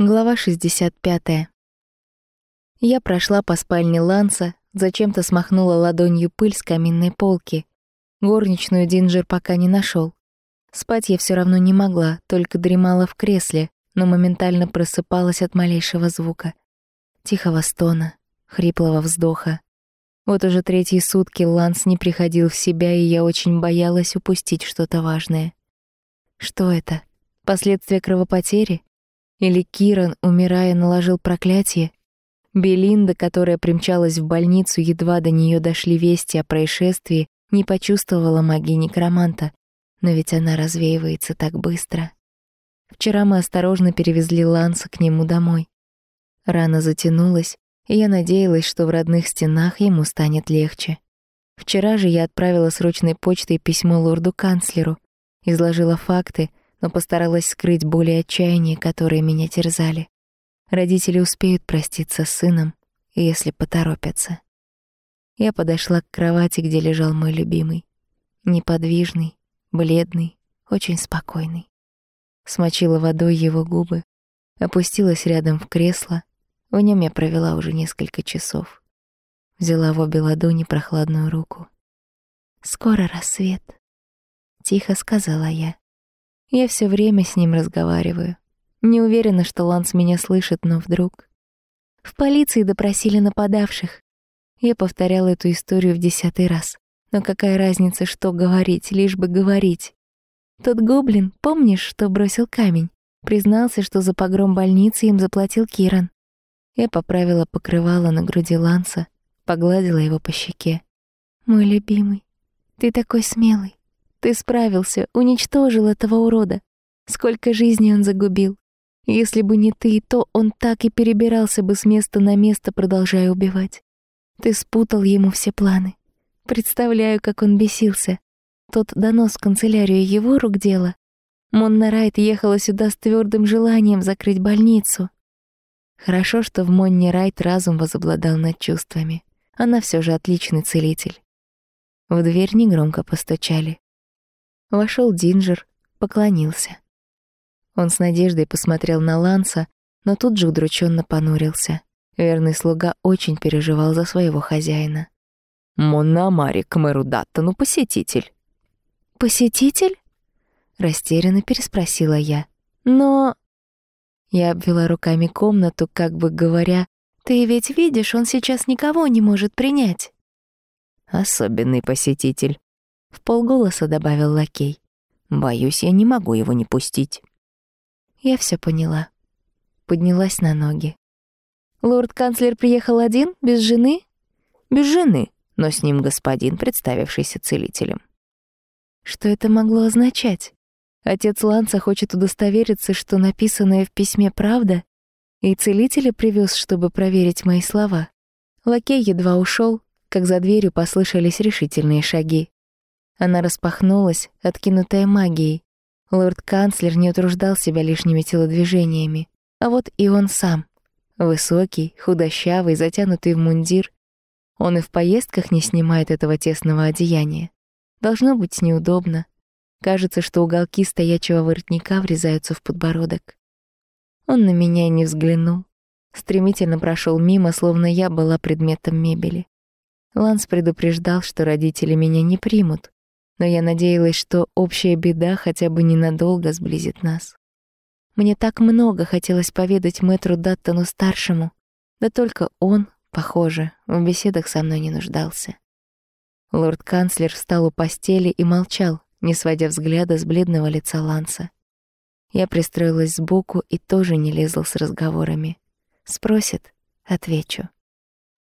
Глава 65. Я прошла по спальне Ланса, зачем-то смахнула ладонью пыль с каминной полки. Горничную Динджер пока не нашел. Спать я все равно не могла, только дремала в кресле, но моментально просыпалась от малейшего звука. Тихого стона, хриплого вздоха. Вот уже третьи сутки Ланс не приходил в себя, и я очень боялась упустить что-то важное. Что это? Последствия кровопотери? Или Киран, умирая, наложил проклятие? Белинда, которая примчалась в больницу, едва до нее дошли вести о происшествии, не почувствовала магии некроманта. Но ведь она развеивается так быстро. Вчера мы осторожно перевезли Ланса к нему домой. Рана затянулась, и я надеялась, что в родных стенах ему станет легче. Вчера же я отправила срочной почтой письмо лорду-канцлеру, изложила факты, но постаралась скрыть боль и отчаяние, которые меня терзали. Родители успеют проститься с сыном, если поторопятся. Я подошла к кровати, где лежал мой любимый. Неподвижный, бледный, очень спокойный. Смочила водой его губы, опустилась рядом в кресло. В нем я провела уже несколько часов. Взяла в обе ладони прохладную руку. «Скоро рассвет», — тихо сказала я. Я все время с ним разговариваю. Не уверена, что Ланс меня слышит, но вдруг... В полиции допросили нападавших. Я повторяла эту историю в десятый раз. Но какая разница, что говорить, лишь бы говорить. Тот гоблин, помнишь, что бросил камень? Признался, что за погром больницы им заплатил Киран. Я поправила покрывало на груди Ланса, погладила его по щеке. «Мой любимый, ты такой смелый. Ты справился, уничтожил этого урода. Сколько жизней он загубил. Если бы не ты, то он так и перебирался бы с места на место, продолжая убивать. Ты спутал ему все планы. Представляю, как он бесился. Тот донос в канцелярию его рук дело. Монна Райт ехала сюда с твердым желанием закрыть больницу. Хорошо, что в Монне Райт разум возобладал над чувствами. Она все же отличный целитель. В дверь негромко постучали. Вошел Динджер, поклонился. Он с надеждой посмотрел на Ланса, но тут же удрученно понурился. Верный слуга очень переживал за своего хозяина. «Монна Мари к мэру Даттону посетитель». «Посетитель?» Растерянно переспросила я. «Но...» Я обвела руками комнату, как бы говоря, «Ты ведь видишь, он сейчас никого не может принять». «Особенный посетитель», в полголоса добавил лакей. Боюсь, я не могу его не пустить. Я все поняла. Поднялась на ноги. Лорд-канцлер приехал один, без жены? Без жены, но с ним господин, представившийся целителем. Что это могло означать? Отец Ланса хочет удостовериться, что написанное в письме правда, и целителя привез, чтобы проверить мои слова. Лакей едва ушел, как за дверью послышались решительные шаги. Она распахнулась, откинутая магией. Лорд-канцлер не утруждал себя лишними телодвижениями. А вот и он сам. Высокий, худощавый, затянутый в мундир. Он и в поездках не снимает этого тесного одеяния. Должно быть неудобно. Кажется, что уголки стоячего воротника врезаются в подбородок. Он на меня не взглянул. Стремительно прошел мимо, словно я была предметом мебели. Ланс предупреждал, что родители меня не примут, но я надеялась, что общая беда хотя бы ненадолго сблизит нас. Мне так много хотелось поведать мэтру Даттону-старшему, да только он, похоже, в беседах со мной не нуждался. Лорд-канцлер встал у постели и молчал, не сводя взгляда с бледного лица Ланса. Я пристроилась сбоку и тоже не лезла с разговорами. Спросит — отвечу.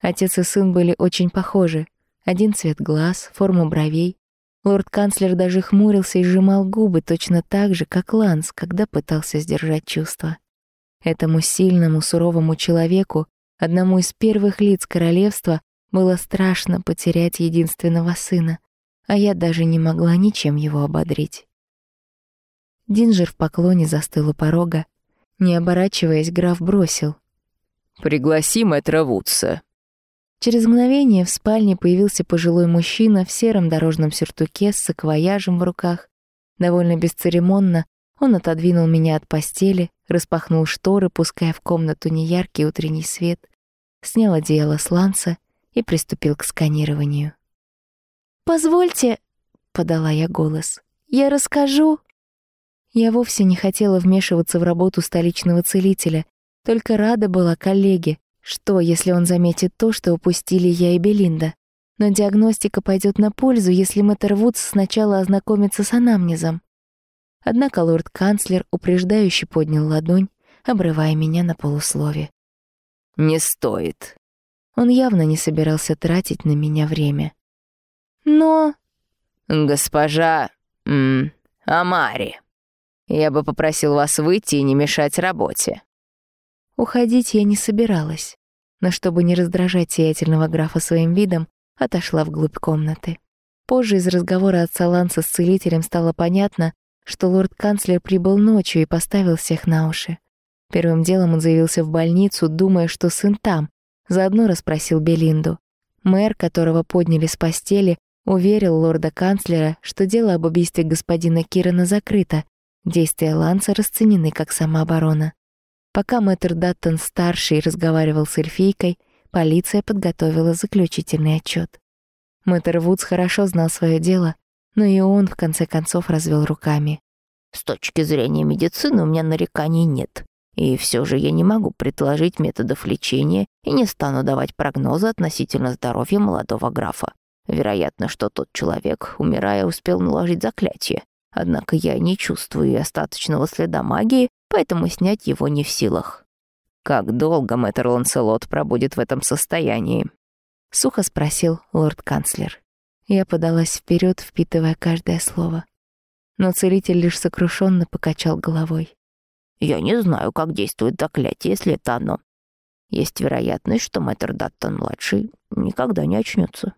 Отец и сын были очень похожи. Один цвет глаз, форма бровей, Лорд-канцлер даже хмурился и сжимал губы точно так же, как Ланс, когда пытался сдержать чувства. Этому сильному, суровому человеку, одному из первых лиц королевства, было страшно потерять единственного сына, а я даже не могла ничем его ободрить. Динджер в поклоне застыл у порога. Не оборачиваясь, граф бросил. «Пригласи мэтра Вудса». Через мгновение в спальне появился пожилой мужчина в сером дорожном сюртуке с саквояжем в руках. Довольно бесцеремонно Он отодвинул меня от постели, распахнул шторы, пуская в комнату неяркий утренний свет, снял одеяло с ланца и приступил к сканированию. «Позвольте», — подала я голос, — «я расскажу». Я вовсе не хотела вмешиваться в работу столичного целителя, только рада была коллеге, что, если он заметит то, что упустили я и Белинда. Но диагностика пойдет на пользу, если мэтр Вудс сначала ознакомится с анамнезом. Однако лорд-канцлер упреждающе поднял ладонь, обрывая меня на полуслове. «Не стоит». Он явно не собирался тратить на меня время. «Но...» «Госпожа... М, Амари, я бы попросил вас выйти и не мешать работе». Уходить я не собиралась, но чтобы не раздражать сиятельного графа своим видом, отошла вглубь комнаты. Позже из разговора отца Ланса с целителем стало понятно, что лорд-канцлер прибыл ночью и поставил всех на уши. Первым делом он заявился в больницу, думая, что сын там, заодно расспросил Белинду. Мэр, которого подняли с постели, уверил лорда-канцлера, что дело об убийстве господина Кирана закрыто, действия Ланса расценены как самооборона. Пока мэтр Даттон-старший разговаривал с эльфийкой, полиция подготовила заключительный отчет. Мэтр Вудс хорошо знал свое дело но и он, в конце концов, развел руками. «С точки зрения медицины у меня нареканий нет. И все же я не могу предложить методов лечения и не стану давать прогнозы относительно здоровья молодого графа. Вероятно, что тот человек, умирая, успел наложить заклятие. Однако я не чувствую остаточного следа магии, поэтому снять его не в силах. Как долго мэтр Ланселот пробудет в этом состоянии?» — сухо спросил лорд-канцлер. Я подалась вперед, впитывая каждое слово. Но целитель лишь сокрушенно покачал головой. «Я не знаю, как действует заклятие, если это оно. Есть вероятность, что мэтр Даттон-младший никогда не очнется.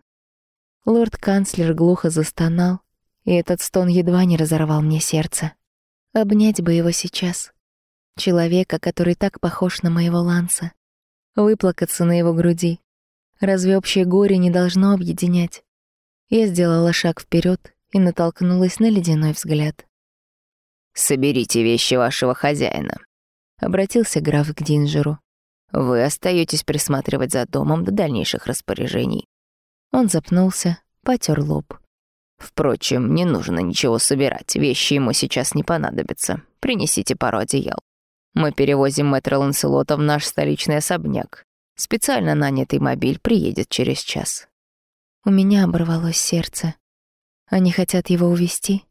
Лорд-канцлер глухо застонал, и этот стон едва не разорвал мне сердце. Обнять бы его сейчас. Человека, который так похож на моего Ланса. Выплакаться на его груди. Разве общее горе не должно объединять? Я сделала шаг вперед и натолкнулась на ледяной взгляд. «Соберите вещи вашего хозяина», — обратился граф к Динджеру. «Вы остаетесь присматривать за домом до дальнейших распоряжений». Он запнулся, потер лоб. «Впрочем, не нужно ничего собирать, вещи ему сейчас не понадобятся. Принесите пару одеял. Мы перевозим мэтра Ланселота в наш столичный особняк. Специально нанятый мобиль приедет через час. У меня оборвалось сердце. Они хотят его увести.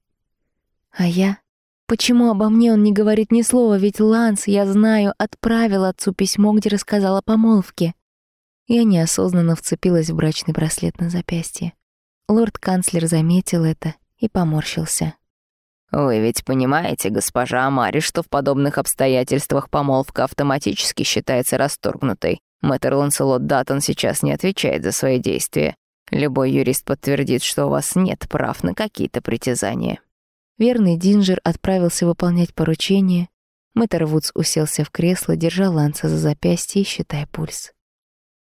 А я? Почему обо мне он не говорит ни слова, ведь Ланс, я знаю, отправил отцу письмо, где рассказал о помолвке. Я неосознанно вцепилась в брачный браслет на запястье. Лорд-канцлер заметил это и поморщился. «Вы ведь понимаете, госпожа Амари, что в подобных обстоятельствах помолвка автоматически считается расторгнутой. Мэтр Ланселот Даттон сейчас не отвечает за свои действия. Любой юрист подтвердит, что у вас нет прав на какие-то притязания. Верный Динджер отправился выполнять поручение. Мэтр Вудс уселся в кресло, держа Ланса за запястье, считая пульс.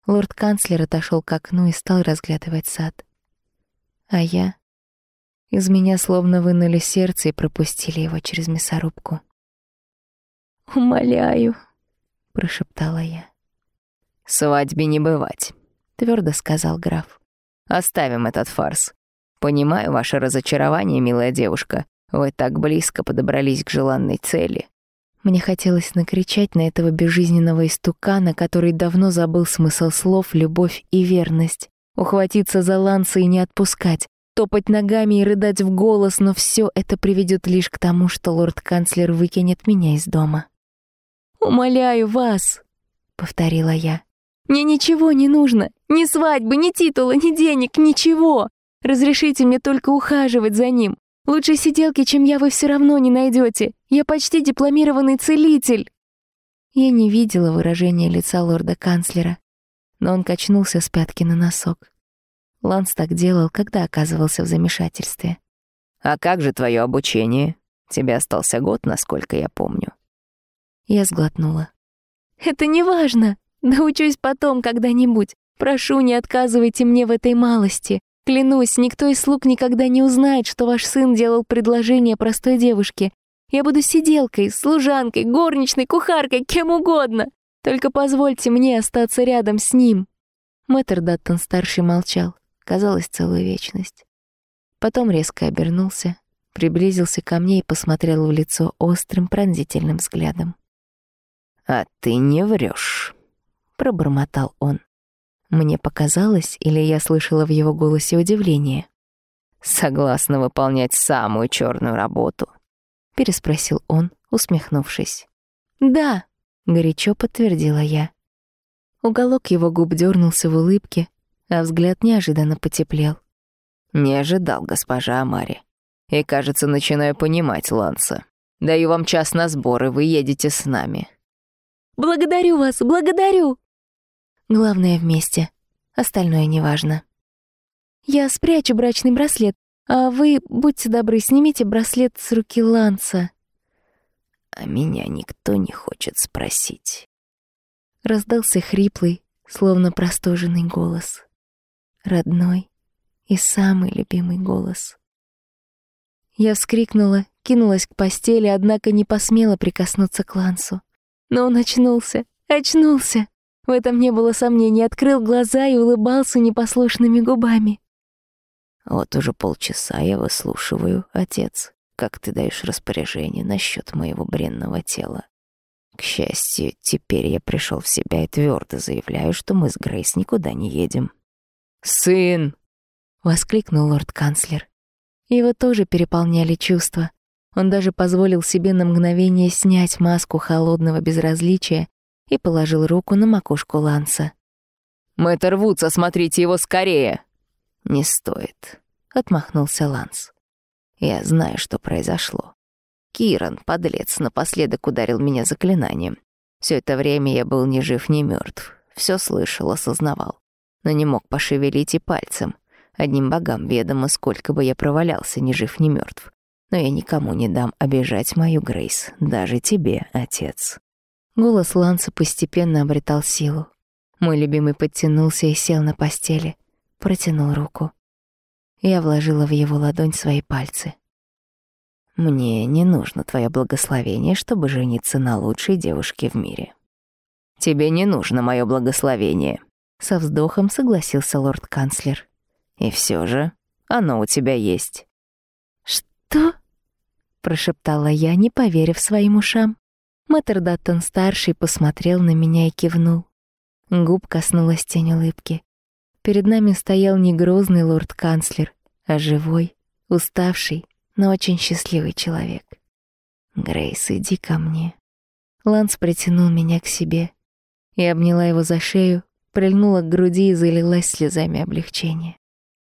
Лорд-канцлер отошел к окну и стал разглядывать сад. А я... Из меня словно вынули сердце и пропустили его через мясорубку. «Умоляю», — прошептала я. «Свадьбе не бывать», — твердо сказал граф. Оставим этот фарс. Понимаю ваше разочарование, милая девушка. Вы так близко подобрались к желанной цели. Мне хотелось накричать на этого безжизненного истукана, который давно забыл смысл слов «любовь» и «верность». Ухватиться за ланцы и не отпускать, топать ногами и рыдать в голос, но все это приведет лишь к тому, что лорд-канцлер выкинет меня из дома. «Умоляю вас», — повторила я. Мне ничего не нужно. Ни свадьбы, ни титула, ни денег, ничего. Разрешите мне только ухаживать за ним. Лучшей сиделки, чем я, вы все равно не найдете. Я почти дипломированный целитель». Я не видела выражения лица лорда-канцлера, но он качнулся с пятки на носок. Ланс так делал, когда оказывался в замешательстве. «А как же твое обучение? Тебе остался год, насколько я помню». Я сглотнула. «Это не важно. Научусь потом когда-нибудь. Прошу, не отказывайте мне в этой малости. Клянусь, никто из слуг никогда не узнает, что ваш сын делал предложение простой девушке. Я буду сиделкой, служанкой, горничной, кухаркой, кем угодно. Только позвольте мне остаться рядом с ним». Мэтр Даттон-старший молчал, казалось, целую вечность. Потом резко обернулся, приблизился ко мне и посмотрел в лицо острым пронзительным взглядом. «А ты не врешь, пробормотал он. Мне показалось, или я слышала в его голосе удивление. «Согласна выполнять самую черную работу?» — переспросил он, усмехнувшись. «Да», — горячо подтвердила я. Уголок его губ дернулся в улыбке, а взгляд неожиданно потеплел. «Не ожидал, госпожа Амари. И, кажется, начинаю понимать Ланса. Даю вам час на сборы, вы едете с нами». «Благодарю вас, благодарю!» Главное вместе. Остальное неважно. Я спрячу брачный браслет, а вы, будьте добры, снимите браслет с руки Ланса. А меня никто не хочет спросить. Раздался хриплый, словно простуженный голос. Родной и самый любимый голос. Я вскрикнула, кинулась к постели, однако не посмела прикоснуться к Лансу. Но он очнулся, очнулся. В этом не было сомнений, открыл глаза и улыбался непослушными губами. «Вот уже полчаса я выслушиваю, отец, как ты даешь распоряжение насчет моего бренного тела. К счастью, теперь я пришел в себя и твердо заявляю, что мы с Грейс никуда не едем». «Сын!» — воскликнул лорд-канцлер. Его тоже переполняли чувства. Он даже позволил себе на мгновение снять маску холодного безразличия и положил руку на макушку Ланса. «Мэтр Вудс, смотрите его скорее!» «Не стоит», — отмахнулся Ланс. «Я знаю, что произошло. Киран, подлец, напоследок ударил меня заклинанием. Все это время я был ни жив, ни мертв. Все слышал, осознавал. Но не мог пошевелить и пальцем. Одним богам ведомо, сколько бы я провалялся, ни жив, ни мертв. Но я никому не дам обижать мою Грейс, даже тебе, отец. Голос Ланса постепенно обретал силу. Мой любимый подтянулся и сел на постели, протянул руку. Я вложила в его ладонь свои пальцы. «Мне не нужно твое благословение, чтобы жениться на лучшей девушке в мире». «Тебе не нужно мое благословение», — со вздохом согласился лорд-канцлер. «И все же оно у тебя есть». «Что?» — прошептала я, не поверив своим ушам. Мэтр Даттон-старший посмотрел на меня и кивнул. Губ коснулась тень улыбки. Перед нами стоял не грозный лорд-канцлер, а живой, уставший, но очень счастливый человек. «Грейс, иди ко мне». Ланс притянул меня к себе. Я обняла его за шею, прильнула к груди и залилась слезами облегчения.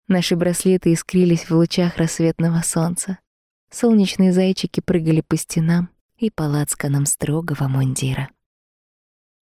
Наши браслеты искрились в лучах рассветного солнца. Солнечные зайчики прыгали по стенам, и по строгого мундира.